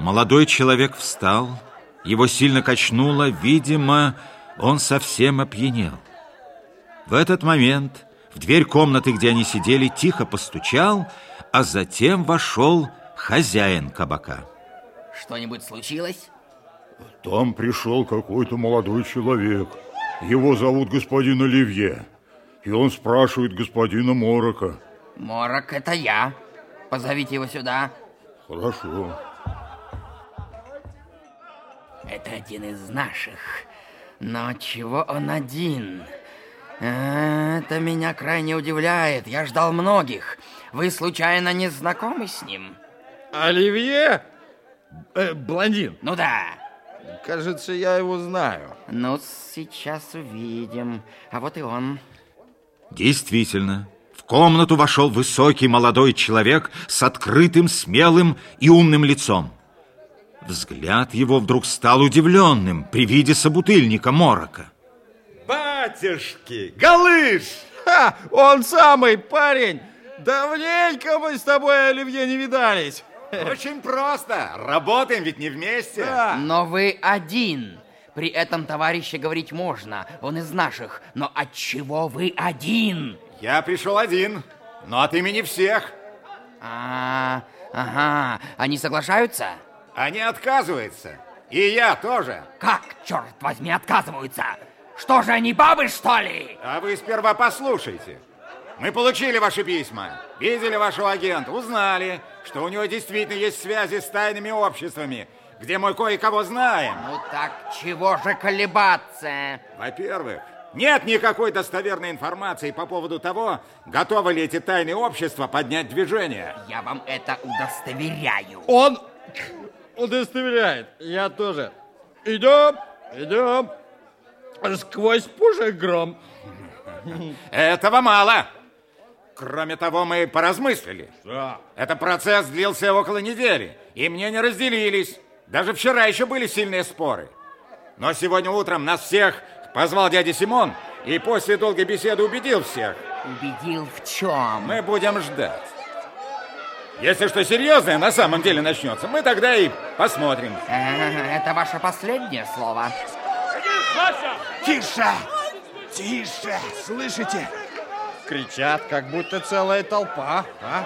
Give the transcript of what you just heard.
Молодой человек встал, его сильно качнуло, видимо, он совсем опьянел. В этот момент в дверь комнаты, где они сидели, тихо постучал, а затем вошел хозяин кабака. Что-нибудь случилось? Там пришел какой-то молодой человек. Его зовут господин Оливье. И он спрашивает господина Морока. Морок, это я. Позовите его сюда. Хорошо. Это один из наших. Но чего он один? Это меня крайне удивляет. Я ждал многих. Вы случайно не знакомы с ним? Оливье? Э, блондин. Ну да. Кажется, я его знаю. Ну, сейчас увидим. А вот и он. Действительно, в комнату вошел высокий молодой человек с открытым, смелым и умным лицом. Взгляд его вдруг стал удивленным при виде собутыльника Морока. Батюшки, Галыш! Ха, он самый парень! Давненько мы с тобой, Оливье, не видались. Очень просто. Работаем ведь не вместе. Да. Но вы один. При этом товарища говорить можно. Он из наших. Но от чего вы один? Я пришел один, но от имени всех. А, ага. Они соглашаются? Они отказываются. И я тоже. Как, черт возьми, отказываются? Что же они, бабы, что ли? А вы сперва послушайте. Мы получили ваши письма, видели вашего агента, узнали, что у него действительно есть связи с тайными обществами, где мы кое-кого знаем. Ну так чего же колебаться? Во-первых, нет никакой достоверной информации по поводу того, готовы ли эти тайные общества поднять движение. Я вам это удостоверяю. Он удостоверяет. Я тоже. Идем, идем. Сквозь пушек гром. Этого мало. Кроме того, мы поразмыслили. Да. Этот процесс длился около недели, и мне не разделились. Даже вчера еще были сильные споры. Но сегодня утром нас всех позвал дядя Симон, и после долгой беседы убедил всех. Убедил в чем? Мы будем ждать. Если что серьезное на самом деле начнется, мы тогда и посмотрим. Э, Это ваше последнее слово. Тише! Тише! Слышите? Кричат, как будто целая толпа. А?